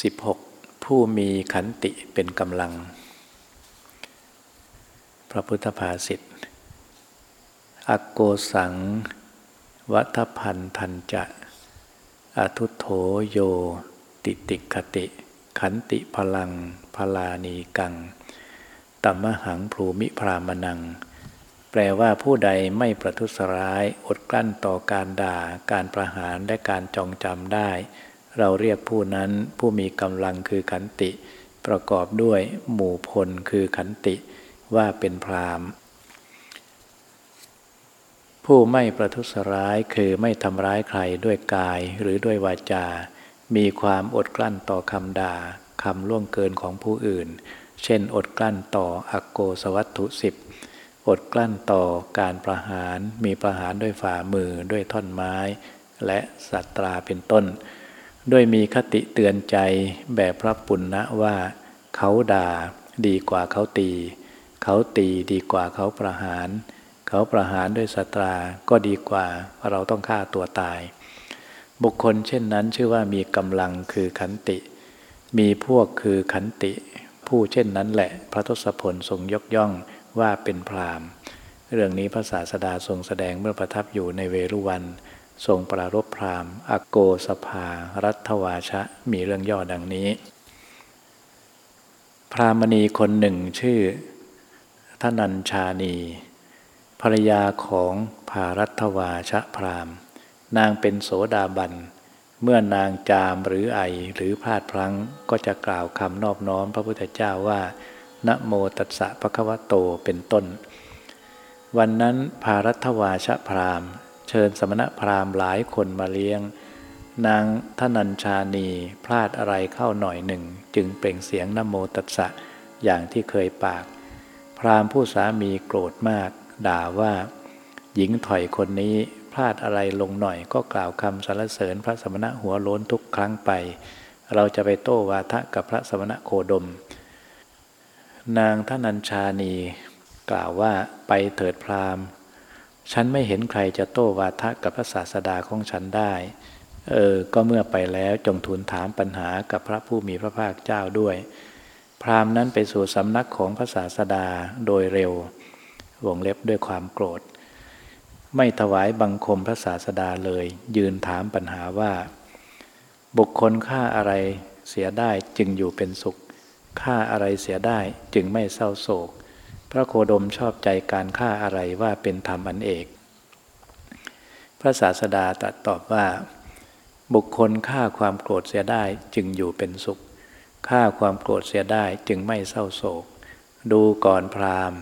16. ผู้มีขันติเป็นกำลัง พระพุทธภาษิตอโกสัง วัฏพันธันจะ อทุโถโย ติติคติ ขันติพลัง พลานีกังตัมมหังภูมิพรามนัง แปลว่าผู้ใดไม่ประทุษร้าย อดกลั้นต่อการด่า การประหารและการจองจำได้ เราเรียกผู้นั้นผู้มีกำลังคือขันติ ประกอบด้วยหมู่พลคือขันติว่าเป็นพรามผู้ไม่ประทุษร้ายคือไม่ทำร้ายใครด้วยกายหรือด้วยวาจา มีความอดกลั้นต่อคำด่าคำล่วงเกินของผู้อื่น เช่น อดกลั้นต่ออโกสวัตถุสิบอดกลั้นต่อการประหาร มีประหารด้วยฝ่ามือด้วยท่อนไม้ และสัตราเป็นต้น ด้วยมีคติเตือนใจแบบพระปุณณะว่า เขาด่าดีกว่าเขาตี เขาตีดีกว่าเขาประหาร เขาประหารด้วยสตราก็ดีกว่าเราต้องฆ่าตัวตาย บุคคลเช่นนั้นชื่อว่ามีกำลังคือขันติ มีพวกคือขันติ ผู้เช่นนั้นแหละ พระทศพลทรงยกย่องว่าเป็นพรามเรื่องนี้พระศาสดาทรงแสดงเมื่อประทับอยู่ในเวรุวัน ทรงปรารบพรามอโกสภา รัตวาชะ มีเรื่องย่อดังนี้ พรามณีคนหนึ่งชื่อทนัญชานี ภรรยาของภารัตวาชะพรามนางเป็นโสดาบัน เมื่อนางจามหรือไอหรือพลาดพลั้งก็จะกล่าวคำนอบน้อมพระพุทธเจ้าว่านะโมตัสสะภะคะวะโตเป็นต้น วันนั้นภารัตวาชะพราม เชิญสมณพราหมณ์หลายคนมาเลี้ยง นางทนัญชานีพลาดอะไรเข้าหน่อยหนึ่ง จึงเปล่งเสียงนโมตัสสะอย่างที่เคยปาก พราหมณ์ผู้สามีโกรธมาก ด่าว่า หญิงถอยคนนี้พลาดอะไรลงหน่อยก็กล่าวคำสรรเสริญพระสมณะหัวโล้นทุกครั้งไป เราจะไปโต้วาทะกับพระสมณะโคดม นางทนัญชานี กล่าวว่าไปเถิดพราหมณ์ ฉันไม่เห็นใครจะโต้วาทะกับพระศาสดาของฉันได้ เออ ก็เมื่อไปแล้วจงทูลถามปัญหากับพระผู้มีพระภาคเจ้าด้วย พราหมณ์นั้นไปสู่สำนักของพระศาสดาโดยเร็ว วงเล็บด้วยความโกรธ ไม่ถวายบังคมพระศาสดาเลย ยืนถามปัญหาว่า บุคคลฆ่าอะไรเสียได้จึงอยู่เป็นสุขฆ่าอะไรเสียได้จึงไม่เศร้าโศก พระโคดมชอบใจการฆ่าอะไรว่าเป็นธรรมอันเอก พระศาสดาตรัสตอบว่า บุคคลฆ่าความโกรธเสียได้จึงอยู่เป็นสุขฆ่าความโกรธเสียได้จึงไม่เศร้าโศก ดูก่อนพราหมณ์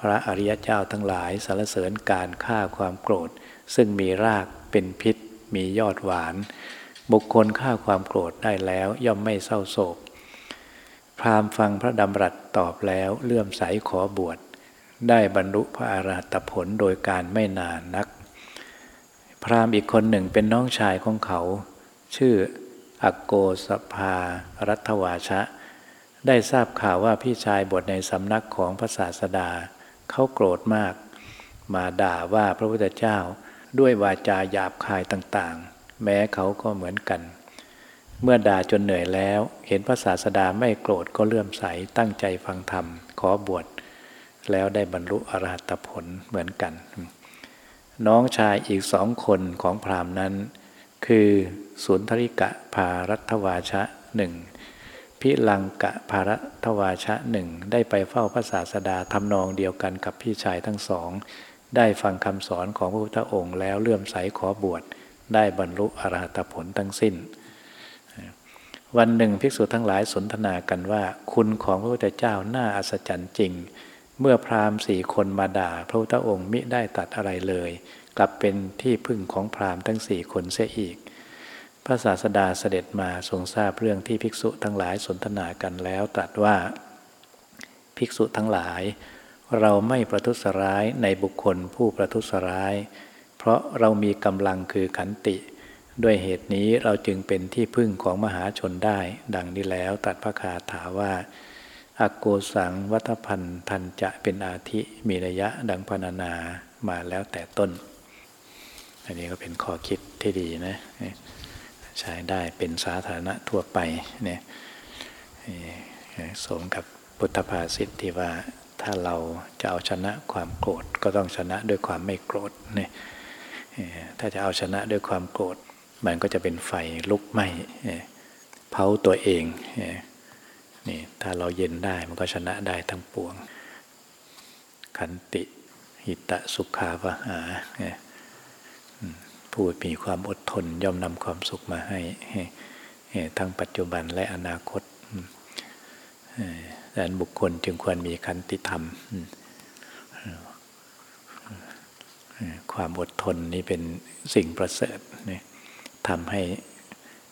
พระอริยเจ้าทั้งหลายสรรเสริญการฆ่าความโกรธ ซึ่งมีรากเป็นพิษ มียอดหวาน บุคคลฆ่าความโกรธได้แล้วย่อมไม่เศร้าโศก พราหมณ์ฟังพระดำรัสตอบแล้วเลื่อมใสขอบวช ได้บรรลุพระอรหัตผลโดยการไม่นานนัก พราหมณ์อีกคนหนึ่งเป็นน้องชายของเขา ชื่ออโกสภารัตวาชะ ได้ทราบข่าวว่าพี่ชายบวชในสำนักของพระศาสดา เขาโกรธมาก มาด่าว่าพระพุทธเจ้าด้วยวาจาหยาบคายต่างๆ แม้เขาก็เหมือนกัน เมื่อด่าจนเหนื่อยแล้ว เห็นพระศาสดาไม่โกรธก็เลื่อมใสตั้งใจฟังธรรม ขอบวชแล้วได้บรรลุอรหัตผลเหมือนกัน น้องชายอีกสองคนของพราหมณ์นั้น คือสุนทริกะภารัตวาชะหนึ่งพิลังกะภารัตวาชะหนึ่งได้ไปเฝ้าพระศาสดาทำนองเดียวกันกับพี่ชายทั้งสอง ได้ฟังคำสอนของพระพุทธองค์แล้วเลื่อมใสขอบวชได้บรรลุอรหัตผลทั้งสิ้น วันหนึ่งภิกษุทั้งหลายสนทนากันว่า คุณของพระพุทธเจ้าน่าอัศจรรย์จริง เมื่อพราหมณ์สี่คนมาด่า พระพุทธองค์มิได้ตัดอะไรเลย กลับเป็นที่พึ่งของพราหมณ์ทั้งสี่คนเสียอีก พระศาสดาเสด็จมาทรงทราบเรื่องที่ภิกษุทั้งหลายสนทนากันแล้วตรัสว่า ภิกษุทั้งหลาย เราไม่ประทุษร้ายในบุคคลผู้ประทุษร้าย เพราะเรามีกำลังคือขันติ ด้วยเหตุนี้เราจึงเป็นที่พึ่งของมหาชนได้ ดังนี้แล้วตัดพระคาถาว่าอโกสังวัฏพันทันจะเป็นอาทิมีระยะดังพรรณนามาแล้วแต่ต้น อันนี้ก็เป็นข้อคิดที่ดีนะ ใช้ได้เป็นสาธารณะทั่วไปเนี่ยสมกับพุทธภาษิตที่ว่าถ้าเราจะเอาชนะความโกรธก็ต้องชนะด้วยความไม่โกรธเนี่ยถ้าจะเอาชนะด้วยความโกรธ มันก็จะเป็นไฟลุกไหม้เผาตัวเองนี่ถ้าเราเย็นได้มันก็ชนะได้ทั้งปวง ขันติ หิตะสุขาวหาผู้มีความอดทนย่อมนำความสุขมาให้ทั้งปัจจุบันและอนาคตดังนั้นบุคคลจึงควรมีขันติธรรม ความอดทนนี้เป็นสิ่งประเสริฐนี่ ทำให้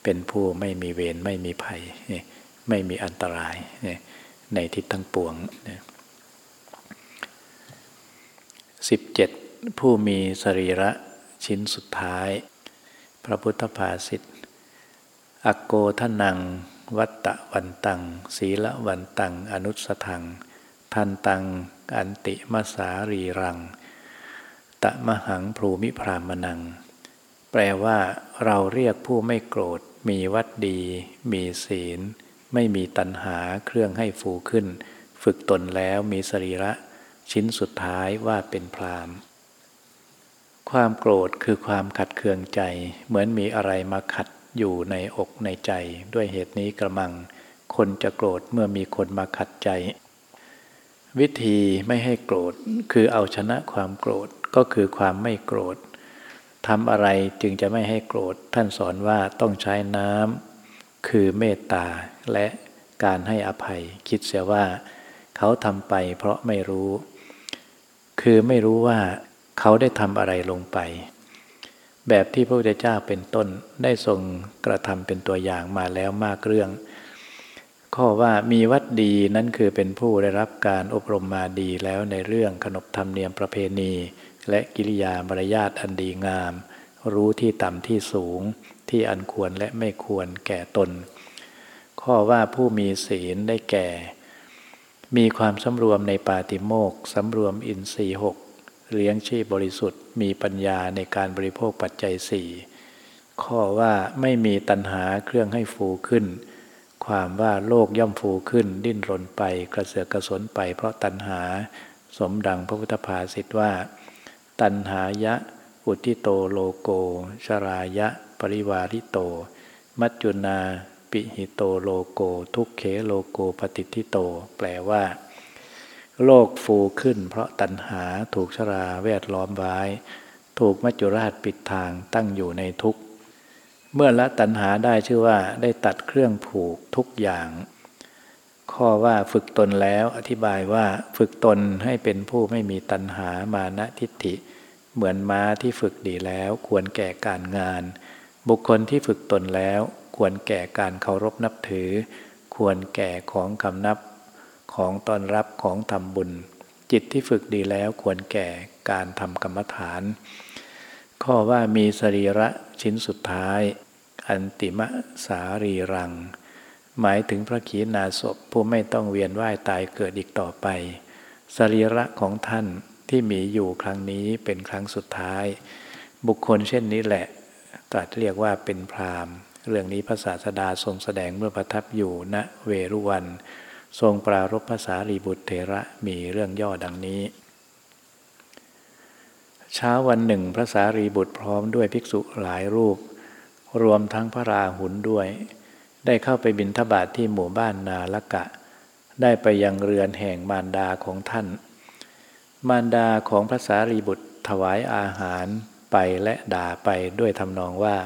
เป็นผู้ไม่มีเวรไม่มีภัย ไม่มีอันตรายในทิศทั้งปวงสิบเจ็ดผู้มีสรีระชิ้นสุดท้าย พระพุทธภาษิตอโกทนัง วัตตะวันตัง ศีละวันตัง อนุสทัง ทันตัง อันติมสารีรัง ตะมหังพรูมิพรามนัง แปลว่าเราเรียกผู้ไม่โกรธ มีวัดดี มีศีล ไม่มีตัณหาเครื่องให้ฟูขึ้น ฝึกตนแล้วมีสรีระ ชิ้นสุดท้ายว่าเป็นพรามความโกรธคือความขัดเคืองใจ เหมือนมีอะไรมาขัดอยู่ในอกในใจ ด้วยเหตุนี้กระมัง คนจะโกรธเมื่อมีคนมาขัดใจ วิธีไม่ให้โกรธคือเอาชนะความโกรธก็คือความไม่โกรธ ทำอะไรจึงจะไม่ให้โกรธ ท่านสอนว่าต้องใช้น้ำคือเมตตาและการให้อภัย คิดเสียว่า เขาทำไปเพราะไม่รู้ คือไม่รู้ว่าเขาได้ทำอะไรลงไป แบบที่พระพุทธเจ้าเป็นต้นได้ทรงกระทำเป็นตัวอย่างมาแล้วมากเรื่อง ข้อว่ามีวัดดีนั้นคือเป็นผู้ได้รับการอบรมมาดีแล้วในเรื่องขนบธรรมเนียมประเพณี และกิริยามารยาทอันดีงาม รู้ที่ต่ำที่สูง ที่อันควรและไม่ควรแก่ตน ข้อว่าผู้มีศีลได้แก่ มีความสำรวมในปาติโมกสำรวมอินทรีหกเลี้ยงชีพบริสุทธิ์ มีปัญญาในการบริโภคปัจจัยสี่ข้อว่าไม่มีตัณหาเครื่องให้ฟูขึ้น ความว่าโลกย่อมฟูขึ้น ดิ้นรนไปกระเสือกกระสนไปเพราะตัณหา สมดังพระพุทธภาษิตว่า ตัณหายะ อุฑฑิโตโลโกชรายะ ปริวาริโต มัจจุนาปิหิโตโลโก ทุกเขโลโก ปติฏฐิโต แปลว่า โลกฟูขึ้น เพราะตัณหาถูกชราแวดล้อมไว้ ถูกมัจจุราชปิดทางตั้งอยู่ในทุกข์เมื่อละตัณหาได้ชื่อว่าได้ตัดเครื่องผูกทุกอย่าง ข้อว่าฝึกตนแล้วอธิบายว่าฝึกตนให้เป็นผู้ไม่มีตัณหามานะทิฏฐิ เหมือนม้าที่ฝึกดีแล้วควรแก่การงาน บุคคลที่ฝึกตนแล้วควรแก่การเคารพนับถือ ควรแก่ของคำนับของตอนรับของทำบุญ จิตที่ฝึกดีแล้วควรแก่การทำกรรมฐาน ข้อว่ามีสรีระชิ้นสุดท้าย อันติมะสารีรัง หมายถึงพระขีณาสพผู้ไม่ต้องเวียนว่ายตายเกิดอีกต่อไป สรีระของท่านที่มีอยู่ครั้งนี้เป็นครั้งสุดท้าย บุคคลเช่นนี้แหละตรัสเรียกว่าเป็นพรามเรื่องนี้พระศาสดาทรงแสดงเมื่อประทับอยู่ณเวรุวัน ทรงปรารบภาษารีบุตรเถระมีเรื่องย่อดังนี้ เช้าวันหนึ่งพระสารีบุตรพร้อมด้วยภิกษุหลายรูป รวมทั้งพระราหุลด้วย ได้เข้าไปบิณฑบาตทที่หมู่บ้านนาละกะ ได้ไปยังเรือนแห่งมารดาของท่าน มารดาของพระสารีบุตรถวายอาหารไปและด่าไปด้วยทำนองว่า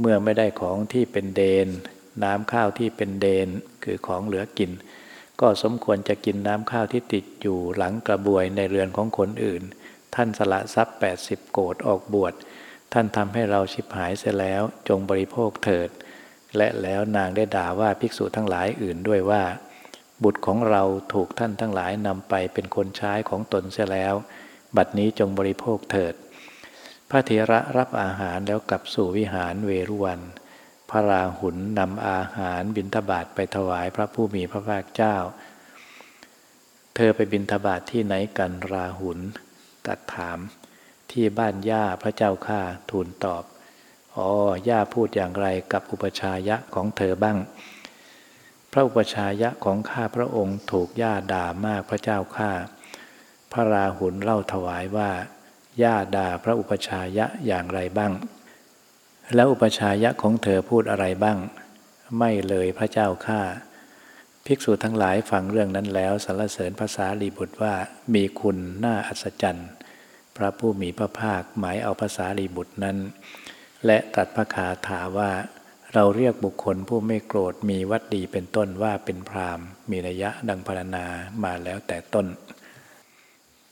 เมื่อไม่ได้ของที่เป็นเดน น้ำข้าวที่เป็นเดนคือของเหลือกิน ก็สมควรจะกินน้ำข้าวที่ติดอยู่หลังกระบวยในเรือนของคนอื่น ท่านสละทรัพย์ 80 โกดออกบวช ท่านทำให้เราชิบหายเสียแล้วจงบริโภคเถิด และแล้วนางได้ด่าว่าภิกษุทั้งหลายอื่นด้วยว่า บุตรของเราถูกท่านทั้งหลายนำไปเป็นคนใช้ของตนเสียแล้ว บัดนี้จงบริโภคเถิด พระเถระรับอาหารแล้วกลับสู่วิหารเวรุวัน พระราหุลนำอาหารบิณฑบาตไปถวายพระผู้มีพระภาคเจ้า เธอไปบิณฑบาตที่ไหนกันราหุลตัดถาม ที่บ้านย่าพระเจ้าข้าทูลตอบ อ๋อย่าพูดอย่างไรกับอุปชายะของเธอบ้าง พระอุปชายะของข้าพระองค์ถูกย่าด่ามากพระเจ้าข้า พระราหุลเล่าถวายว่า ย่าด่าพระอุปชายะอย่างไรบ้าง แล้วอุปชายะของเธอพูดอะไรบ้าง ไม่เลยพระเจ้าข้า ภิกษุทั้งหลายฟังเรื่องนั้นแล้วสรรเสริญภาษาลีบุตรว่ามีคุณน่าอัศจรรย์ พระผู้มีพระภาคหมายเอาภาษาลีบุตรนั้น และตรัสพระคาถาว่า เราเรียกบุคคลผู้ไม่โกรธมีวัดดีเป็นต้นว่าเป็นพรามมีระยะดังพรรณนามาแล้วแต่ต้น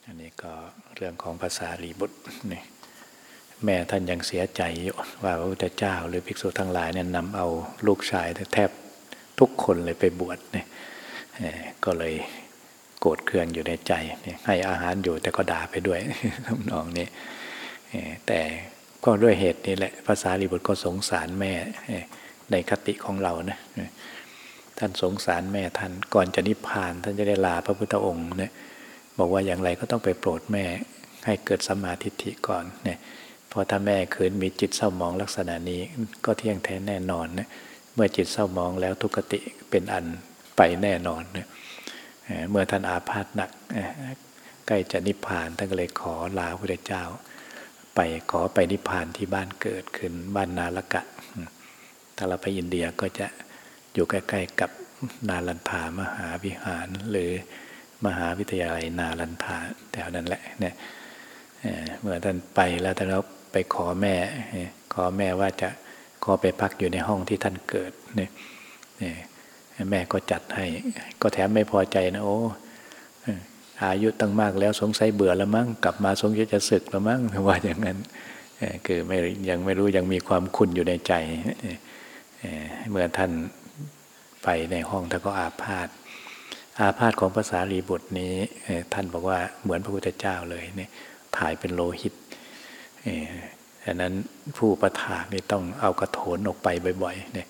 อันนี้ก็เรื่องของภาษาลีบุตรนี่แม่ท่านยังเสียใจอยู่ว่าพระพุทธเจ้าหรือภิกษุทั้งหลายเนี่ยนำเอาลูกชายแทบทุกคนเลยไปบวชเนี่ยก็เลยโกรธเคืองอยู่ในใจ ให้อาหารอยู่แต่ก็ด่าไปด้วยทำนองนี้แต่ ก็ด้วยเหตุนี้แหละภาษาลีบุตรก็สงสารแม่ในคติของเรานะท่านสงสารแม่ท่านก่อนจะนิพพาน ท่านจะได้ลาพระพุทธองค์เนี่ยบอกว่าอย่างไรก็ต้องไปโปรดแม่ให้เกิดสมาธิิก่อนเนี่ยพอถ้าแม่คืนมีจิตเศร้ามองลักษณะนี้ก็เที่ยงแท้แน่นอนนะเมื่อจิตเศร้ามองแล้วทุกติเป็นอันไปแน่นอนนะเมื่อท่านอาพาธหนักใกล้จะนิพพานท่านก็เลยขอลาพระพุทธเจ้า ไปขอไปนิพพานที่บ้านเกิดขึ้นบ้านนาลกะ ถ้าเราไปอินเดียก็จะอยู่ใกล้ๆกับนาลันทามหาวิหารหรือมหาวิทยาลัยนาลันทาแถวนั้นแหละเนี่ยเมื่อท่านไปแล้วท่านก็ไปขอแม่ ขอแม่ว่าจะขอไปพักอยู่ในห้องที่ท่านเกิดเนี่ยแม่ก็จัดให้ ก็แถมไม่พอใจนะโอ้ อายุตั้งมากแล้วสงสัยเบื่อแล้วมั้งกลับมาสงสัยจะศึกแล้วมั้งว่าอย่างนั้นคือไม่ยังไม่รู้ยังมีความคุณอยู่ในใจเมื่อท่านไปในห้องท่านก็อาพาธอาพาธของภาษาลีบุตรนี้ท่านบอกว่าเหมือนพระพุทธเจ้าเลยเนี่ยถ่ายเป็นโลหิตดังนั้นผู้ประทากนี่ต้องเอากระโถนออกไปบ่อยๆเนี่ย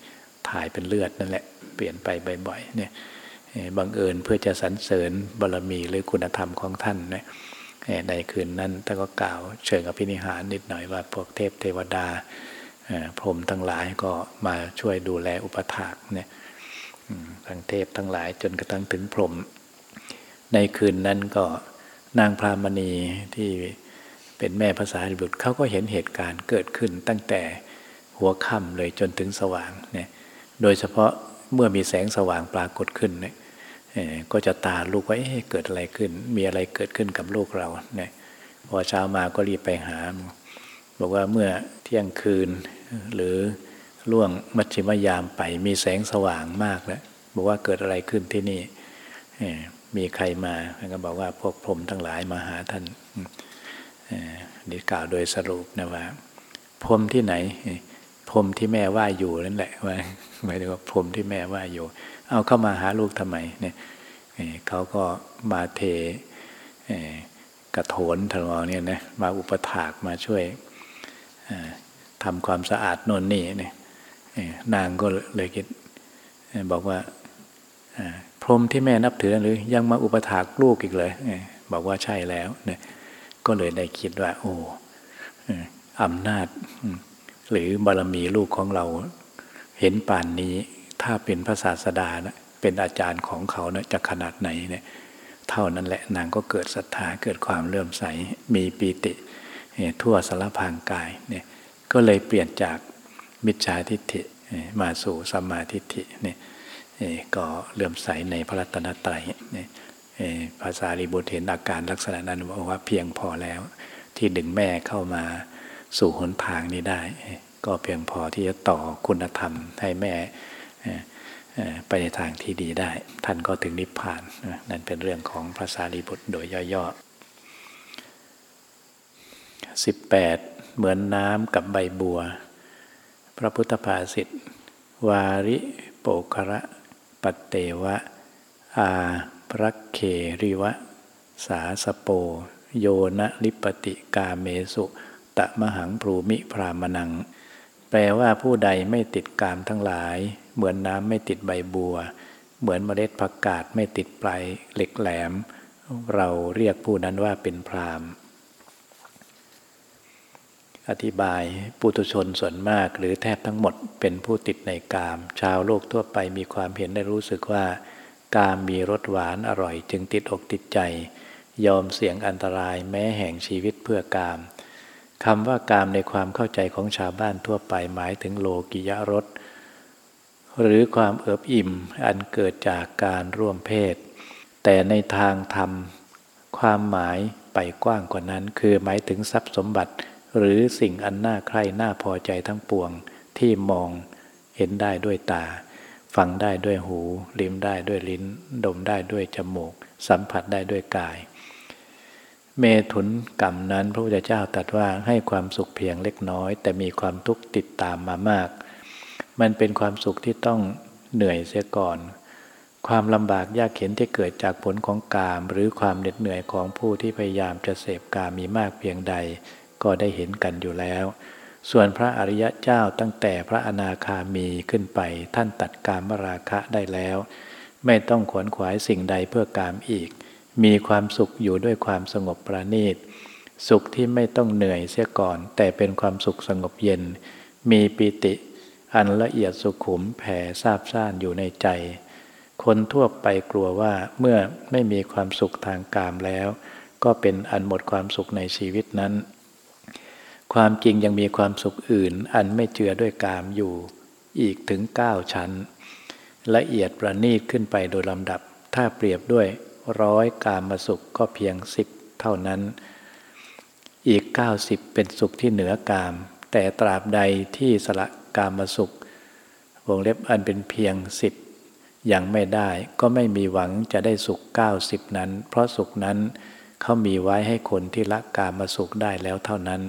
ถ่ายเป็นเลือดนั่นแหละเปลี่ยนไปบ่อยๆเนี่ย บังเอิญเพื่อจะสรรเสริญบารมีหรือคุณธรรมของท่านเนี่ยในคืนนั้นท่านก็กล่าวเชิงอภินิหารนิดหน่อยว่าพวกเทพเทวดาพรหมทั้งหลายก็มาช่วยดูแลอุปถากเนี่ยทั้งเทพทั้งหลายจนกระทั่งถึงพรหมในคืนนั้นก็นางพรามณีที่เป็นแม่ภาษาบุตรเขาก็เห็นเหตุการณ์เกิดขึ้นตั้งแต่หัวค่ำเลยจนถึงสว่างเนี่ยโดยเฉพาะเมื่อมีแสงสว่างปรากฏขึ้นเนี่ย ก็จะตาลูกว่าเเกิดอะไรขึ้น มีอะไรเกิดขึ้นกับลูกเราเนี่ยพอเช้ามาก็รีบไปหา บอกว่าเมื่อเที่ยงคืน หรือล่วงมัชชิมยามไปมีแสงสว่างมากแล้วบอกว่าเกิดอะไรขึ้นที่นี่มีใครมาท่านก็บอกว่าพวกพรมทั้งหลายมาหาท่านนี่กล่าวโดยสรุปนะว่า พรมที่ไหน พรมที่แม่ว่าอยู่นั่นแหละว่าหมายถึงว่าพรมที่แม่ว่าอยู่ เอาเข้ามาหาลูกทำไมเนี่ยเขาก็มาเทกระโถนทนองเนี่ยนะมาอุปถากมาช่วยทำความสะอาดนนนี่เนี่ยนางก็เลยคิดบอกว่าพรหมที่แม่นับถือหรือยังมาอุปถากลูกอีกเลยบอกว่าใช่แล้วเนี่ยก็เลยได้คิดว่า โอ้อำนาจ หรือบารมีลูกของเราเห็นป่านนี้ ถ้าเป็นพระศาสดานะเป็นอาจารย์ของเขานะจะขนาดไหนเนี่ยเท่านั้นแหละนางก็เกิดศรัทธาเกิดความเลื่อมใสมีปีติทั่วสารพางกายเนี่ยก็เลยเปลี่ยนจากมิจฉาทิฏฐิมาสู่สัมมาทิฏฐิเนี่ยก็เลื่อมใสในพระรัตนตรัยเนี่ยภาษาลีบุตรเห็นอาการลักษณะนั้นบอกว่าเพียงพอแล้ว ที่ดึงแม่เข้ามาสู่หนทางนี้ได้ ก็เพียงพอที่จะต่อคุณธรรมให้แม่ ไปในทางที่ดีได้ ท่านก็ถึงนิพพาน นั่นเป็นเรื่องของภาษาลีบุตรโดยย่อๆสิบแปดเหมือนน้ำกับใบบัว พระพุทธภาษิต วาริโปกระปเตวะ อาพรักเคริวะ สาสโป โยนะลิปติกาเมสุตะมหังพรูมิพรามนัง แปลว่าผู้ใดไม่ติดกามทั้งหลาย เหมือนน้ำไม่ติดใบบัว เหมือนเมล็ดผักกาดไม่ติดปลายเหล็กแหลม เราเรียกผู้นั้นว่าเป็นพรามอธิบายปุถุชนส่วนมากหรือแทบทั้งหมดเป็นผู้ติดในกาม ชาวโลกทั่วไปมีความเห็นได้รู้สึกว่า กามมีรสหวานอร่อยจึงติดอกติดใจ ยอมเสี่ยงอันตรายแม้แห่งชีวิตเพื่อกามคำว่ากามในความเข้าใจของชาวบ้านทั่วไปหมายถึงโลกิยรส หรือความเอิบอิ่มอันเกิดจากการร่วมเพศ แต่ในทางธรรม ความหมายไปกว้างกว่านั้น คือหมายถึงทรัพย์สมบัติ หรือสิ่งอันน่าใคร่น่าพอใจทั้งปวงที่มองเห็นได้ด้วยตา ฟังได้ด้วยหู ลิ้มได้ด้วยลิ้น ดมได้ด้วยจมูก สัมผัสได้ด้วยกาย เมถุนกรรมนั้นพระพุทธเจ้าตรัสว่าให้ความสุขเพียงเล็กน้อย แต่มีความทุกข์ติดตามมามาก มันเป็นความสุขที่ต้องเหนื่อยเสียก่อน ความลำบากยากเข็นที่เกิดจากผลของกาม หรือความเหน็ดเหนื่อยของผู้ที่พยายามจะเสพกามมีมากเพียงใด ก็ได้เห็นกันอยู่แล้ว ส่วนพระอริยะเจ้าตั้งแต่พระอนาคามีขึ้นไปท่านตัดกามราคะได้แล้ว ไม่ต้องขวนขวายสิ่งใดเพื่อกามอีก มีความสุขอยู่ด้วยความสงบประณีตสุขที่ไม่ต้องเหนื่อยเสียก่อน แต่เป็นความสุขสงบเย็น มีปิติ อันละเอียดสุขุมแผ่ซาบซ่านอยู่ในใจ คนทั่วไปกลัวว่าเมื่อไม่มีความสุขทางกามแล้ว ก็เป็นอันหมดความสุขในชีวิตนั้น ความจริงยังมีความสุขอื่น อันไม่เจือด้วยกามอยู่อีกถึงเก้าชั้น ละเอียดประณีตขึ้นไปโดยลำดับ ถ้าเปรียบด้วยร้อยกามมาสุขก็เพียงสิบเท่านั้น อีกเก้าสิบเป็นสุขที่เหนือกาม แต่ตราบใดที่สละ กามสุข วงเล็บอันเป็นเพียงสิบยังไม่ได้ก็ไม่มีหวังจะได้สุขเก้าสิบนั้น เพราะสุขนั้นเขามีไว้ให้คนที่ละกามสุขได้แล้วเท่านั้น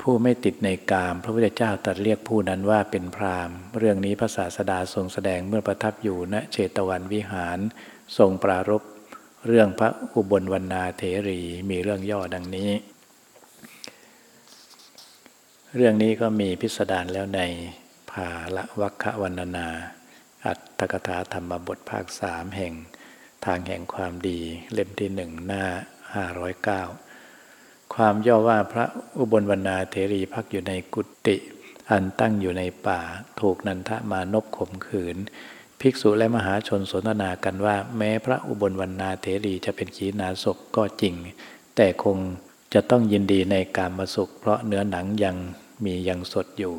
ผู้ไม่ติดในกาม พระพุทธเจ้าตรัสเรียกผู้นั้นว่าเป็นพรามเรื่องนี้พระศาสดาทรงแสดงเมื่อประทับอยู่ณเชตวันวิหาร ทรงปรารบเรื่องพระอุบลวรรณาเถรีมีเรื่องย่อดังนี้ เรื่องนี้ก็มีพิสดารแล้วในภาละวัคควรรณนา อัตถกถาธรรมบทภาคสามแห่งทางแห่งความดี เล่มที่หนึ่งหน้าห้าร้อยเก้าความย่อว่าพระอุบลวรรณาเทรีพักอยู่ในกุฏิอันตั้งอยู่ในป่า ถูกนันทมานบข่มขืน ภิกษุและมหาชนสนทนากันว่า แม้พระอุบลวรรณาเทรีจะเป็นขีณาศพก็จริง แต่คงจะต้องยินดีในการมาสุข เพราะเนื้อหนังยัง มียังสดอยู่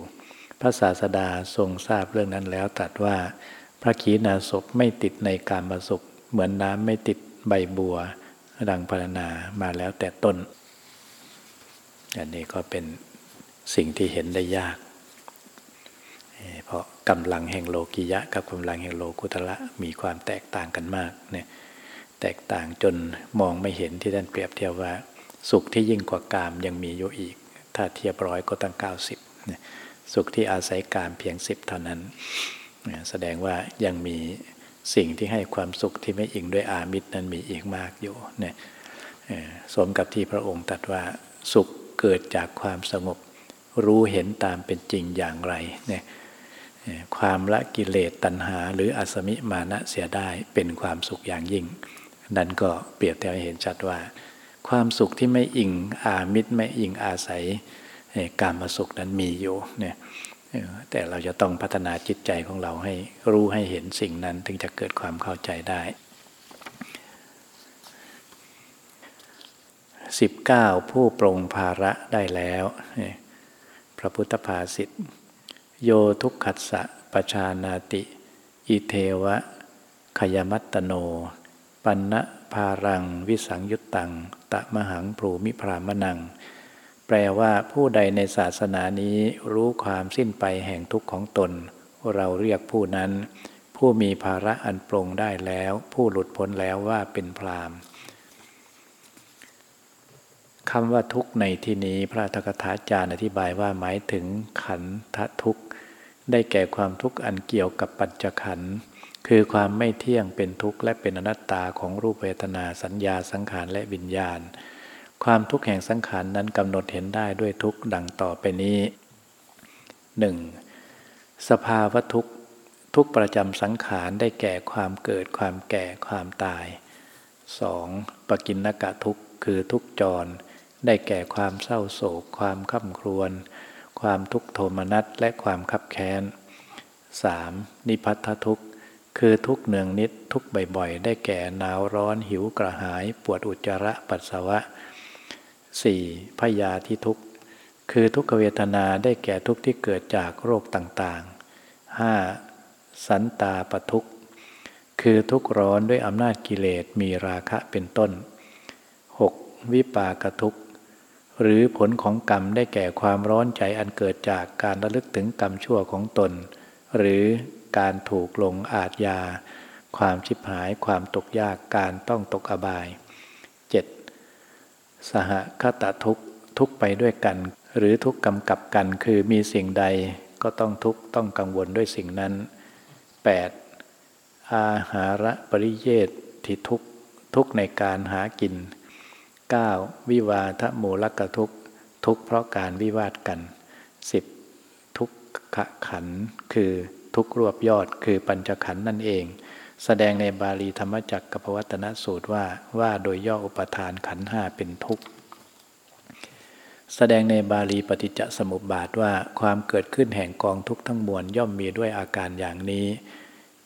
พระศาสดาทรงทราบเรื่องนั้นแล้วตรัสว่า พระขีณาสพไม่ติดในการมาสุขเหมือนน้ำไม่ติดใบบัว ดังพรรณนามาแล้วแต่ต้น อันนี้ก็เป็นสิ่งที่เห็นได้ยาก เพราะกำลังแห่งโลกิยะ กับกำลังแห่งโลกุตละมีความแตกต่างกันมากเนี่ยแตกต่างจนมองไม่เห็นที่ท่านเปรียบเทียบว่า สุขที่ยิ่งกว่ากามยังมีอยู่อีก ถ้าเทียบร้อยก็ตั้งเก้าสิบสุขที่อาศัยการเพียงสิบเท่านั้น แสดงว่ายังมีสิ่งที่ให้ความสุขที่ไม่อิงด้วยอามิตรนั้นมีอีกมากอยู่เนี่ยสมกับที่พระองค์ตรัสว่าสุขเกิดจากความสงบรู้เห็นตามเป็นจริงอย่างไรเนี่ยความละกิเลสตัณหา หรืออสมิมานะเสียได้เป็นความสุขอย่างยิ่ง นั่นก็เปรียบเทียบเห็นชัดว่า ความสุขที่ไม่อิงอามิตรไม่อิงอาศัยการมาสุขนั้นมีอยู่เนี่ยแต่เราจะต้องพัฒนาจิตใจของเราให้รู้ให้เห็นสิ่งนั้น ถึงจะเกิดความเข้าใจได้ 19 ผู้ปรงภาระได้แล้ว พระพุทธภาษิตโยทุกขัสสะปชานาติ อิเทวะ ขยมัตตโน ปันนะ พารัง วิสังยุตตัง ตะมหังภูมิพรามนัง แปลว่าผู้ใดในศาสนานี้รู้ความสิ้นไปแห่งทุกข์ของตน เราเรียกผู้นั้น ผู้มีภาระอันปรงได้แล้ว ผู้หลุดพ้นแล้วว่าเป็นพรามคำว่าทุกข์ในที่นี้พระธกถาจารย์อธิบายว่าหมายถึงขันธทุกข์ ได้แก่ความทุกข์อันเกี่ยวกับปัจจขันธ์ คือความไม่เที่ยงเป็นทุกข์และเป็นอนัตตาของรูปเวทนาสัญญาสังขารและวิญญาณ ความทุกข์แห่งสังขารนั้นกำหนดเห็นได้ด้วยทุกข์ดังต่อไปนี้ 1. สภาวะทุกข์ทุกประจำสังขารได้แก่ความเกิดความแก่ความตาย 2. ปกินนกะทุกข์คือทุกจร ได้แก่ความเศร้าโศก ความขัำครวญความทุกโทมนัสและความขับแค้น 3. นิพัทธทุกข์ คือทุกเนืองนิดทุกบ่อยๆ ได้แก่หนาวร้อนหิวกระหาย ปวดอุจจาระปัสสาวะ 4. พยาธิทุกข์คือทุกขเวทนาได้แก่ทุกที่เกิดจากโรคต่างๆ 5. สันตาปทุกข์คือทุกร้อนด้วยอำนาจกิเลสมีราคะเป็นต้น 6. วิปากทุกข์หรือผลของกรรมได้แก่ความร้อนใจอันเกิดจากการระลึกถึงกรรมชั่วของตน หรือ การถูกลงอาทยา ความชิบหายความตกยากการต้องตกอบาย 7. สหคตทุกทุกไปด้วยกัน หรือทุกกำกับกันคือมีสิ่งใดก็ต้องทุกต้องกังวลด้วยสิ่งนั้น 8. อาหาระปริเยตทิทุกทุกในการหากิน 9. วิวาทมูลกทุกทุกเพราะการวิวาทกัน 10. ทุกขขันคือ ทุกรวบยอดคือปัญจขันธ์นั่นเอง แสดงในบาลีธรรมจักรกับพวัตนสูตรว่าว่าโดยย่ออุปทานขันห้าเป็นทุกข์แสดงในบาลีปฏิจจสมุปบาทว่าความเกิดขึ้นแห่งกองทุกข์ทั้งมวลย่อมมีด้วยอาการอย่างนี้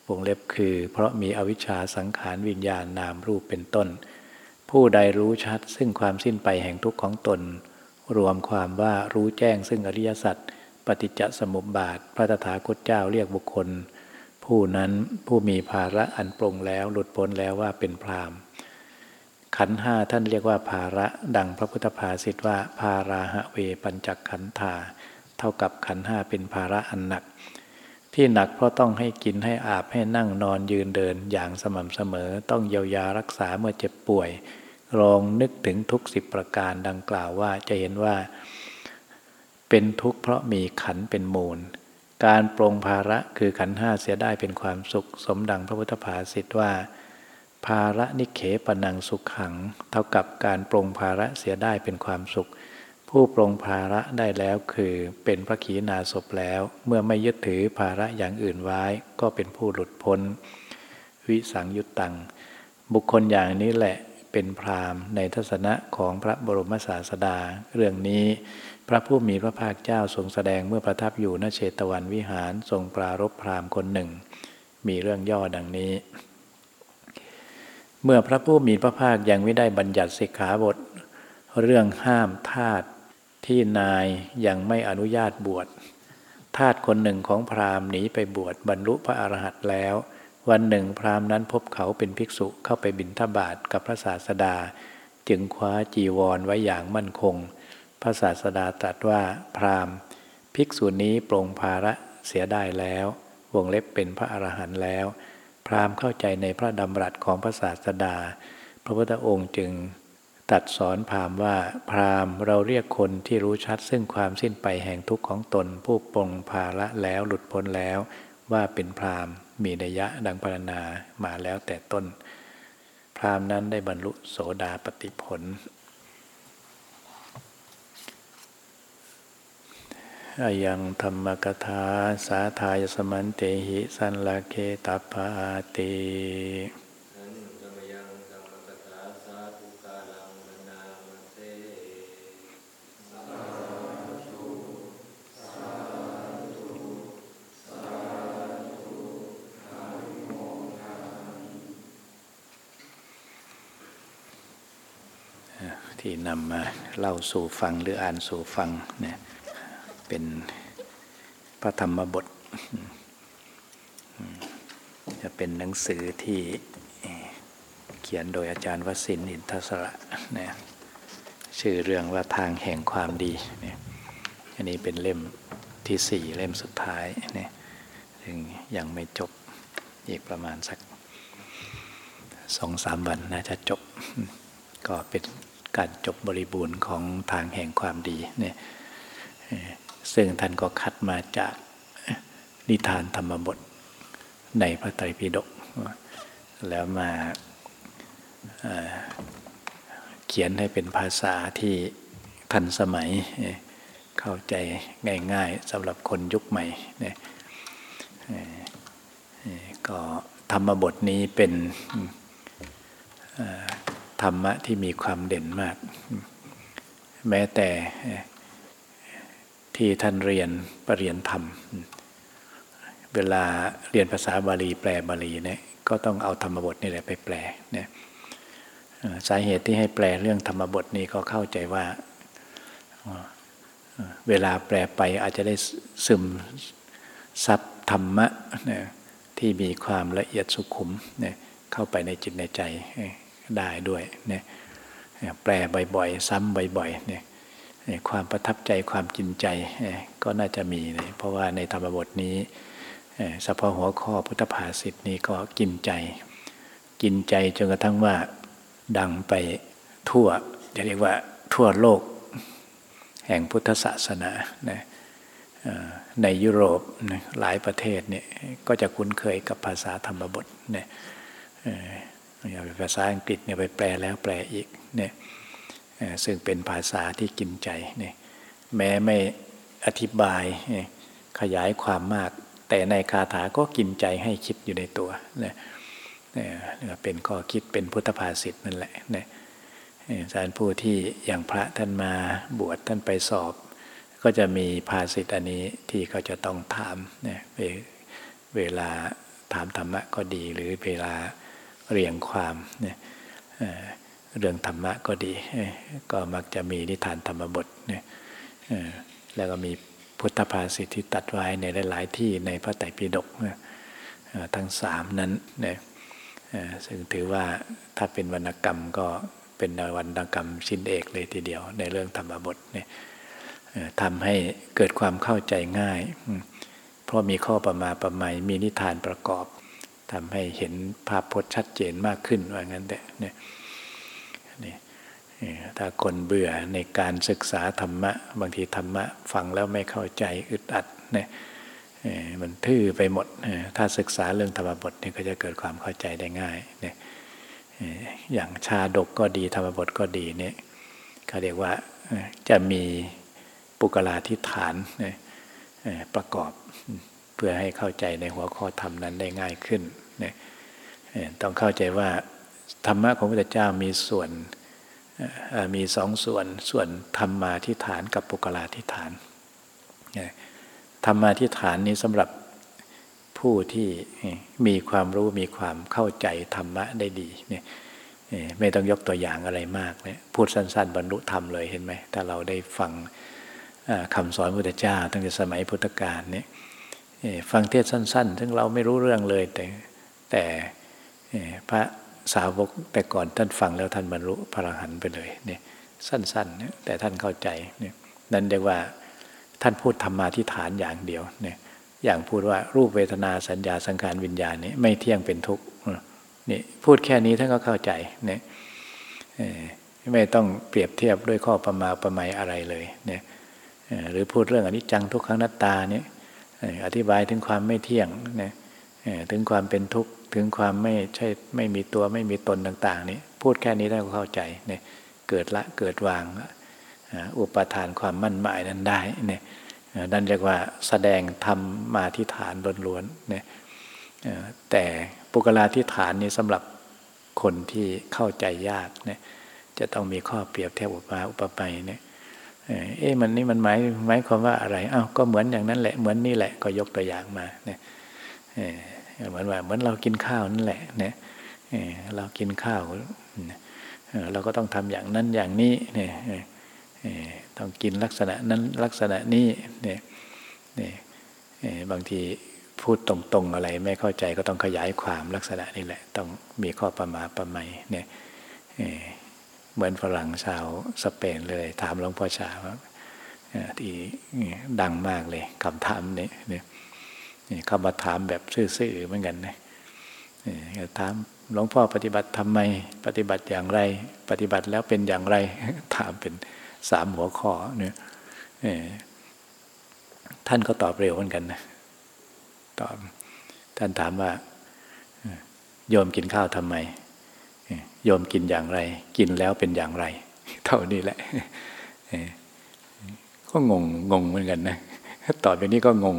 วงเล็บคือ เพราะมีอวิชชาสังขารวิญญาณนามรูปเป็นต้น ผู้ใดรู้ชัดซึ่งความสิ้นไปแห่งทุกข์ของตน รวมความว่ารู้แจ้งซึ่งอริยสัจ ปฏิจจสมุปบาท พระตถาคตเจ้าเรียกบุคคล ผู้นั้นผู้มีภาระอันปรงแล้วหลุดพ้นแล้วว่าเป็นพรามขันห้าท่านเรียกว่าภาระดังพระพุทธภาษิตว่า ภาราหะเวปัญจขันธาเท่ากับขันห้าเป็นภาระอันหนัก ที่หนักเพราะต้องให้กินให้อาบให้นั่งนอนยืนเดินอย่างสม่ำเสมอ ต้องเยียวยารักษาเมื่อเจ็บป่วยลองนึกถึงทุกสิบประการดังกล่าวว่าจะเห็นว่า เป็นทุกข์เพราะมีขันเป็นมูล การปรงภาระคือขันห้าเสียได้เป็นความสุข สมดังพระพุทธภาษิตว่า ภาระนิเขปนังสุขขัง เท่ากับการปรงภาระเสียได้เป็นความสุข ผู้ปรงภาระได้แล้วคือเป็นพระขีณาสพแล้ว เมื่อไม่ยึดถือภาระอย่างอื่นไว้ ก็เป็นผู้หลุดพ้น วิสังยุตตัง บุคคลอย่างนี้แหละเป็นพรามในทัศนะของพระบรมศาสดา เรื่องนี้ พระผู้มีพระภาคเจ้าทรงแสดงเมื่อประทับอยู่ณเชตวันวิหารทรงปรารบพราหมณ์คนหนึ่ง มีเรื่องย่อดังนี้ เมื่อพระผู้มีพระภาคยังไม่ได้บัญญัติสิกขาบท เรื่องห้ามทาตที่นายยังไม่อนุญาตบวชทาตคนหนึ่งของพราหมณ์หนีไปบวชบรรลุพระอรหันต์แล้ว วันหนึ่งพราหมณ์นั้นพบเขาเป็นภิกษุเข้าไปบิณฑบาตกับพระศาสดา จึงคว้าจีวรไว้อย่างมั่นคง พระศาสดาตรัสว่าพราหมณ์ ภิกษุนี้ปรงภาระเสียได้แล้ว วงเล็บเป็นพระอรหันต์แล้ว พราหมณ์เข้าใจในพระดำรัสของพระศาสดา พระพุทธองค์จึงตัดสอนพราหมณ์ว่าพราหมณ์เราเรียกคนที่รู้ชัดซึ่งความสิ้นไปแห่งทุกข์ของตน ผู้ปรงภาระแล้วหลุดพ้นแล้ว ว่าเป็นพราหมณ์ มีนัยยะดังพรรณนามาแล้วแต่ต้น พราหมณ์นั้นได้บรรลุโสดาปติผล อายังธรรมกถาสาทายสมันเตหิสันลาเคตปาติที่นำมาเล่าสู่ฟังหรืออ่านสู่ฟังเนี่ย เป็นพระธรรมบท จะเป็นหนังสือที่เขียนโดยอาจารย์วสินอินทศระนะชื่อเรื่องว่าทางแห่งความดีเนี่ยอันนี้เป็นเล่มที่สี่เล่มสุดท้ายเนี่ยซึ่งยังไม่จบอีกประมาณสักสองสามวันน่าจะจบ ก็เป็นการจบบริบูรณ์ของทางแห่งความดีเนี่ย ซึ่งท่านก็คัดมาจากนิทานธรรมบทในพระไตรปิฎกแล้วมาเขียนให้เป็นภาษาที่ทันสมัยเข้าใจง่ายๆสำหรับคนยุคใหม่เนี่ยก็ธรรมบทนี้เป็นธรรมะที่มีความเด่นมาก แม้แต่ ที่ท่านเรียนปรริญญาธรรม เวลาเรียนภาษาบาลีแปลบาลีเนี่ยก็ต้องเอาธรรมบทนี่แหละไปแปลเนี่ยสาเหตุที่ให้แปลเรื่องธรรมบทนี้ก็เข้าใจว่า เวลาแปลไปอาจจะได้ซึมซับธรรมะเนี่ยที่มีความละเอียดสุขุมเนี่ยเข้าไปในจิตในใจได้ด้วยเนี่ยแปลบ่อยๆ ซ้ำบ่อยๆเนี่ย ความประทับใจความกินใจก็น่าจะมีเลยเพราะว่าในธรรมบทนี้เฉพาะหัวข้อพุทธภาษิตนี้ก็กินใจ กินใจจนกระทั่งว่าดังไปทั่วจะเรียกว่าทั่วโลก แห่งพุทธศาสนานะในยุโรปหลายประเทศเนี่ยก็จะคุ้นเคยกับภาษาธรรมบทเนี่ยอย่างภาษาอังกฤษเนี่ยไปแปลแล้วแปลอีกเนี่ย ซึ่งเป็นภาษาที่กินใจนี่แม้ไม่อธิบายขยายความมาก แต่ในคาถาก็กินใจให้คิดอยู่ในตัวนี่เป็นข้อคิดเป็นพุทธภาษิตนั่นแหละนี่สารผู้ที่อย่างพระท่านมาบวชท่านไปสอบ ก็จะมีภาษิตอันนี้ที่เขาจะต้องถามเนี่ยเวลาถามธรรมะก็ดีหรือเวลาเรียงความเนี่ย เรื่องธรรมะก็ดี ก็มักจะมีนิทานธรรมบทเนี่ยแล้วก็มีพุทธภาษิตที่ตัดไว้ในหลาย ๆ ที่ในพระไตรปิฎกทั้งสามนั้นเนี่ยซึ่งถือว่าถ้าเป็นวรรณกรรมก็เป็นวรรณกรรมชิ้นเอกเลยทีเดียว ในเรื่องธรรมบทเนี่ยทำให้เกิดความเข้าใจง่าย เพราะมีข้อประมาประไมมีนิทานประกอบทำให้เห็นภาพพจน์ชัดเจนมากขึ้นว่างั้นแต่เนี่ย ถ้าคนเบื่อในการศึกษาธรรมะ บางทีธรรมะฟังแล้วไม่เข้าใจอึดอัดเนี่ยมันทื่อไปหมด ถ้าศึกษาเรื่องธรรมบทนี่ก็จะเกิดความเข้าใจได้ง่ายเนี่ยอย่างชาดกก็ดีธรรมบทก็ดีเนี่ยเขาเรียกว่าจะมีปุกลาธิฐานประกอบเพื่อให้เข้าใจในหัวข้อธรรมนั้นได้ง่ายขึ้นเนี่ยต้องเข้าใจว่าธรรมะของพระพุทธเจ้ามีส่วน มีสองส่วนส่วนธรรมาทิฐานกับปุกลาทิฐานธรรมาทิฐานนี้สำหรับผู้ที่มีความรู้มีความเข้าใจธรรมะได้ดีเนี่ยไม่ต้องยกตัวอย่างอะไรมากเนี่ยพูดสั้น ๆ บรรลุธรรมเลยเห็นไหมถ้าเราได้ฟังคำสอนพระพุทธเจ้า ตั้งแต่สมัยพุทธกาลเนี่ยฟังเทศสั้น ๆ ซึ่งเราไม่รู้เรื่องเลยแต่แต่พระ สาวกแต่ก่อนท่านฟังแล้วท่านบรรลุพระอรหันต์ไปเลยเนี่ยสั้นๆแต่ท่านเข้าใจเนี่ยนั่นเรียกว่าท่านพูดธรรมาทิฐานอย่างเดียวเนี่ยอย่างพูดว่ารูปเวทนาสัญญาสังขารวิญญาณนี่ไม่เที่ยงเป็นทุกข์นี่พูดแค่นี้ท่านก็เข้าใจเนี่ยไม่ต้องเปรียบเทียบด้วยข้อประมาประไมอะไรเลยเนี่ยหรือพูดเรื่องอนิจจังทุกขังนัตตาเนี่ยอธิบายถึงความไม่เที่ยงเนี่ยถึงความเป็นทุกข์ ถึงความไม่ใช่ไม่มีตัวไม่มีตนต่างๆนี่พูดแค่นี้ได้ก็เข้าใจเนี่ยเกิดละเกิดวางอุปทานความมั่นหมายนั้นได้เนี่ยนั่นเรียกว่าแสดงธรรมมาที่ฐานล้วนๆเนี่ยแต่ปุกลาที่ฐานนี้สำหรับคนที่เข้าใจยากเนี่ยจะต้องมีข้อเปรียบเทียบอุปมาอุปไปเนี่ยเอ๊ะมันนี่มันหมายหมายความว่าอะไรอ้าวก็เหมือนอย่างนั้นแหละเหมือนนี่แหละก็ยกตัวอย่างมาเนี่ย เหมือนว่าเหมือนเรากินข้าวนั่นแหละเนี่ยเรากินข้าวเราก็ต้องทำอย่างนั้นอย่างนี้เนี่ยต้องกินลักษณะนั้นลักษณะนี้เนี่ยเนี่ยบางทีพูดตรงๆอะไรไม่เข้าใจก็ต้องขยายความลักษณะนี้แหละ ต้องมีข้อประมาประไมเนี่ยเหมือนฝรั่งชาวสเปนเลย ถามหลวงพ่อชาว่าที่ดังมากเลยคำถามนี้เนี่ย เขามาถามแบบซื่อๆเหมือนกันนะถามหลวงพ่อปฏิบัติทำไม ปฏิบัติอย่างไร ปฏิบัติแล้วเป็นอย่างไร ถามเป็นสามหัวข้อเนี่ยท่านก็ตอบเร็วเหมือนกันนะตอบท่านถามว่าโยมกินข้าวทำไมโยมกินอย่างไร กินแล้วเป็นอย่างไร เท่านี้แหละก็งงงงเหมือนกันนะตอบไปนี้ก็งง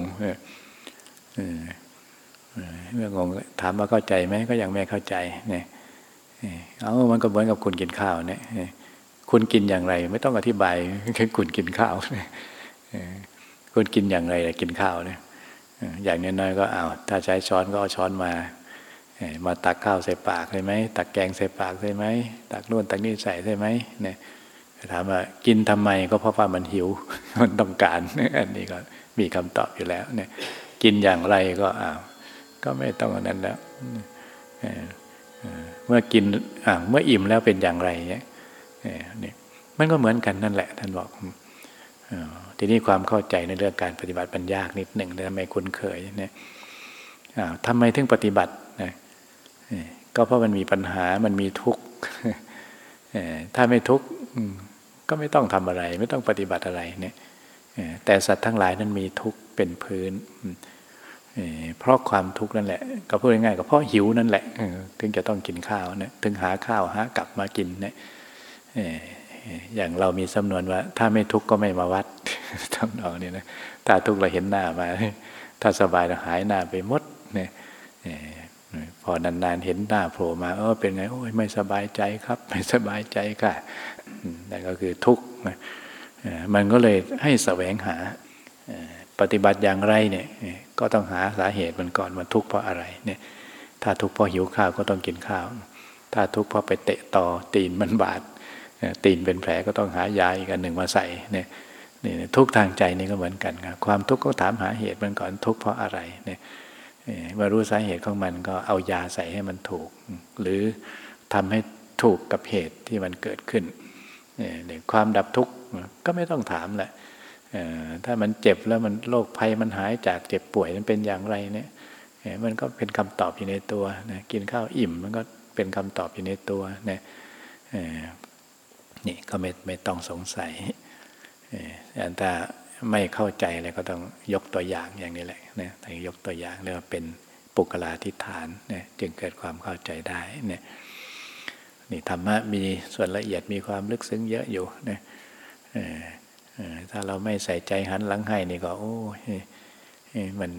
เมื่องงถามว่าเข้าใจไหมก็ยังไม่เข้าใจเนี่ยเอามันก็เหมือนกับคุณกินข้าวเนี่ยคุณกินอย่างไร ไม่ต้องอธิบายแค่คุณกินข้าวคุณกินอย่างไรกินข้าวเนี่ยอย่างน้อยๆก็เอาถ้าใช้ช้อนก็เอาช้อนมามาตักข้าวใส่ปากใช่ไหมตักแกงใส่ปากใช่ไหมตักนู่นตักนี่ใส่ใช่ไหมเนี่ยถามว่ากินทำไมก็เพราะว่ามันหิวมันต้องการอันนี้ก็มีคำตอบอยู่แล้วเนี่ย กินอย่างไรก็อ้าวก็ไม่ต้องอันนั้นแล้วเมื่อกินเมื่ออิ่มแล้วเป็นอย่างไรเนี่ยนี่มันก็เหมือนกันนั่นแหละ ท่านบอกทีนี้ความเข้าใจในเรื่องการปฏิบัติปัญญากนิดหนึ่งทำไมคุ้นเคยเนี่ยทำไมถึงปฏิบัตินะก็เพราะมันมีปัญหามันมีทุกข์ถ้าไม่ทุกข์ก็ไม่ต้องทำอะไร ไม่ต้องปฏิบัติอะไรเนี่ย แต่สัตว์ทั้งหลายนั้นมีทุกข์เป็นพื้น เพราะความทุกข์นั่นแหละ ก็พูดง่ายๆก็เพราะหิวนั่นแหละถึงจะต้องกินข้าวเนี่ยถึงหาข้าวหากลับมากินเนี่ยอย่างเรามีสำนวนว่า ถ้าไม่ทุกข์ก็ไม่มาวัดทำนองนี้นะถ้าทุกข์เราเห็นหน้ามา ถ้าสบายเราหายหน้าไปหมดเนี่ยพอนานๆเห็นหน้าโผล่มาเออเป็นไงโอ้ยไม่สบายใจครับ ไม่สบายใจค่ะนั่นก็คือทุกข์ มันก็เลยให้แสวงหาปฏิบัติอย่างไรเนี่ยก็ต้องหาสาเหตุมันก่อนมันทุกข์เพราะอะไรเนี่ยถ้าทุกข์เพราะหิวข้าวก็ต้องกินข้าว ถ้าทุกข์เพราะไปเตะต่อตีนมันบาดตีนเป็นแผลก็ต้องหายาอีกอันหนึ่งมาใส่เนี่ยนี่ทุกทางใจนี่ก็เหมือนกันครับความทุกข์ก็ถามหาเหตุมันก่อนทุกข์เพราะอะไรเนี่ยเมื่อรู้สาเหตุของมันก็เอายาใส่ให้มันถูก หรือทำให้ถูกกับเหตุที่มันเกิดขึ้นเนี่ยความดับทุกข์ ก็ไม่ต้องถามแหละถ้ามันเจ็บแล้วมันโรคภัยมันหายจากเจ็บป่วยมันเป็นอย่างไรเนี่ยมันก็เป็นคำตอบอยู่ในตัวนะกินข้าวอิ่มมันก็เป็นคำตอบอยู่ในตัวนะนี่ก็ไม่ไม่ต้องสงสัยแต่ถ้าไม่เข้าใจอะไรก็ต้องยกตัวอย่างอย่างนี้แหละนะถ้ายกตัวอย่างเรียกว่าเป็นปุกลาธิฐานนะจึงเกิดความเข้าใจได้นี่ยนี่ธรรมะมีส่วนละเอียดมีความลึกซึ้งเยอะอยู่นะ ถ้าเราไม่ใส่ใจหันหลังให้นี่ก็ โอ้มัน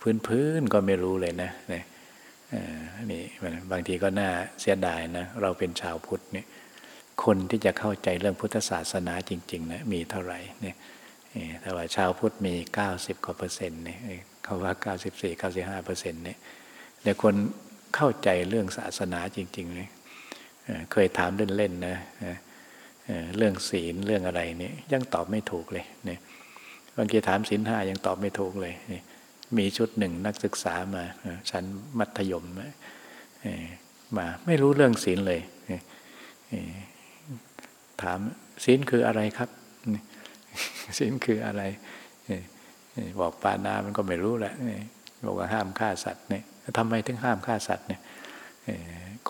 พื้นพื้นก็ไม่รู้เลยนะนี่นี่บางทีก็น่าเสียดายนะ เราเป็นชาวพุทธเนี่ยคนที่จะเข้าใจเรื่องพุทธศาสนาจริงๆนะมีเท่าไหร่เนี่ยถ้าว่าชาวพุทธมี 90กว่าเปอร์เซ็นต์เนี่ยเขาว่า 94 95เปอร์เซ็นต์เนี่ยแต่คนเข้าใจเรื่องศาสนาจริงๆเนี่ยเคยถามเล่นๆนะ เรื่องศีลเรื่องอะไรเนี่ยยังตอบไม่ถูกเลยเนี่ยบางทีถามศีลห้ายังตอบไม่ถูกเลย มีชุดหนึ่งนักศึกษามาชั้นมัธยมมาไม่รู้เรื่องศีลเลย ถามศีลคืออะไรครับศีลคืออะไรบอกปานามันก็ไม่รู้แหละบอกว่าห้ามฆ่าสัตว์เนี่ยทำไมถึงห้ามฆ่าสัตว์เนี่ย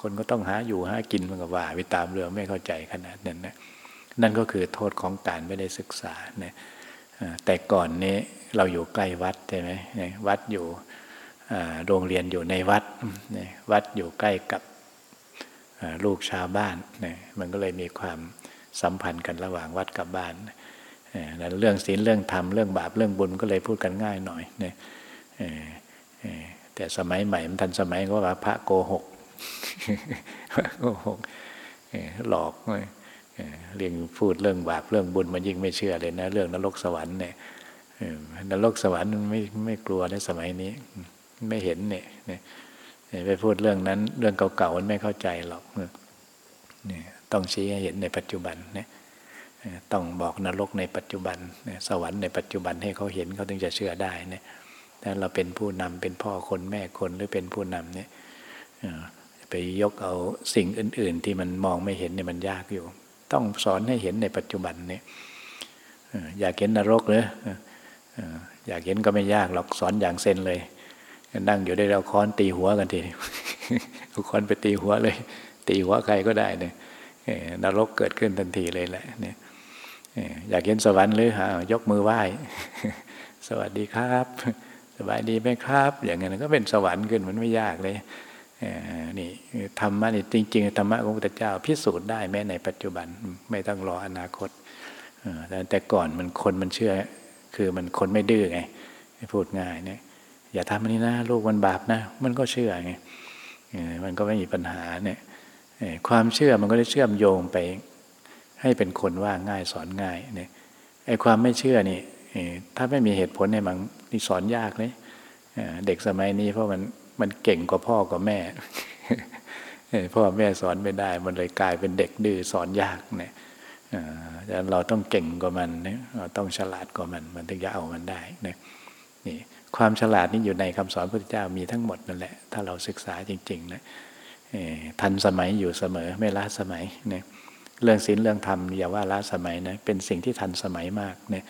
คนก็ต้องหาอยู่หากินมันก็ว่าไปตามเรื่องไม่เข้าใจขนาดนั้นนะนั่นก็คือโทษของการไม่ได้ศึกษาเนี่ยแต่ก่อนนี้เราอยู่ใกล้วัดใช่ไหมวัดอยู่โรงเรียนอยู่ในวัด วัดอยู่ใกล้กับลูกชาวบ้านเนี่ยมันก็เลยมีความสัมพันธ์กันระหว่างวัดกับบ้านนั้นเรื่องศีลเรื่องธรรมเรื่องบาปเรื่องบุญก็เลยพูดกันง่ายหน่อยเนี่ยแต่สมัยใหม่มันทันสมัยก็ว่าพระโกหก โกหกหลอกเรื่องพูดเรื่องบาปเรื่องบุญมันยิ่งไม่เชื่อเลยนะ เรื่องนรกสวรรค์เนี่ยนรกสวรรค์ไม่ไม่กลัวในสมัยนี้ ไม่เห็นเนี่ยไปพูดเรื่องนั้น เรื่องเก่าๆมันไม่เข้าใจหรอกเนี่ยต้องชี้ให้เห็นในปัจจุบันเนี่ยต้องบอกนรกในปัจจุบัน สวรรค์ในปัจจุบันให้เขาเห็นเขาถึงจะเชื่อได้เนี่ยถ้าเราเป็นผู้นำเป็นพ่อคนแม่คนหรือเป็นผู้นำเนี่ย ไปยกเอาสิ่งอื่น ๆ ที่มันมองไม่เห็นเนี่ยมันยากอยู่ ต้องสอนให้เห็นในปัจจุบันเนี่ยอยากเห็นนรกเลยอยากเห็นก็ไม่ยากหรอกสอนอย่างเซนเลย นั่งอยู่ได้เราค้อนตีหัวกันทีเอาค้อนไปตีหัวเลย ตีหัวใครก็ได้เนี่ยนรกเกิดขึ้นทันทีเลยแหละเนี่ยอยากเห็นสวรรค์หรือหายกมือไหว้ สวัสดีครับ สบายดีไหมครับ อย่างนั้นก็เป็นสวรรค์ขึ้นมันไม่ยากเลย นี่ธรรมะนี่จริง ๆ ธรรมะของพระพุทธเจ้า พิสูจน์ได้แม้ในปัจจุบันไม่ต้องรออนาคตแต่ก่อนมันคนมันเชื่อ คือมันคนไม่ดื้อไงพูดง่ายเนี่ยอย่าทำอันนี้นะลูกมันบาปนะ มันก็เชื่อไงมันก็ไม่มีปัญหาเนี่ยความเชื่อมันก็ได้เชื่อมโยงไป ให้เป็นคนว่าง่ายสอนง่ายเนี่ยไอ้ความไม่เชื่อนี่ถ้าไม่มีเหตุผลเนี่ยมันนี่สอนยากเลยเด็กสมัยนี้เพราะมัน มันเก่งกว่าพ่อกว่าแม่พ่อแม่สอนไม่ได้ มันเลยกลายเป็นเด็กดื้อสอนยากเนี่ยเอ่อดังนั้นเราต้องเก่งกว่ามันเนี่ยเราต้องฉลาดกว่ามัน มันถึงจะเอามันได้นี่ยนี่ความฉลาดนี่อยู่ในคำสอนพระพุทธเจ้ามีทั้งหมดนั่นแหละ ถ้าเราศึกษาจริงๆนะทันสมัยอยู่เสมอไม่ล้าสมัยเนี่ยเรื่องศีลเรื่องธรรมอย่าว่าล้าสมัยนะเป็นสิ่งที่ทันสมัยมากเนี่ย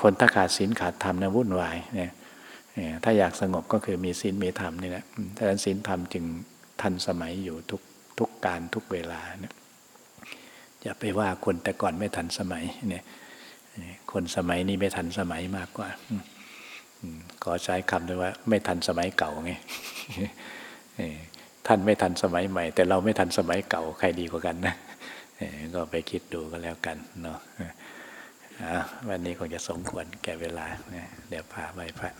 คนถ้าขาดศีลขาดธรรมนะวุ่นวายเนี่ย ถ้าอยากสงบก็คือมีศีลมีธรรมนี่แหละดังนั้นศีลธรรมจึงทันสมัยอยู่ทุกทุกการทุกเวลาเนี่ยอย่าไปว่าคนแต่ก่อนไม่ทันสมัยเนี่ยคนสมัยนี้ไม่ทันสมัยมากกว่าขอใช้คำด้วยว่า ไม่ทันสมัยเก่าไงท่านไม่ทันสมัยใหม่ แต่เราไม่ทันสมัยเก่าใครดีกว่ากันนะก็ไปคิดดูก็แล้วกันเนาะวันนี้คงจะสมควรแก่เวลา เดี๋ยวพาไปพระ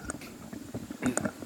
Thank you.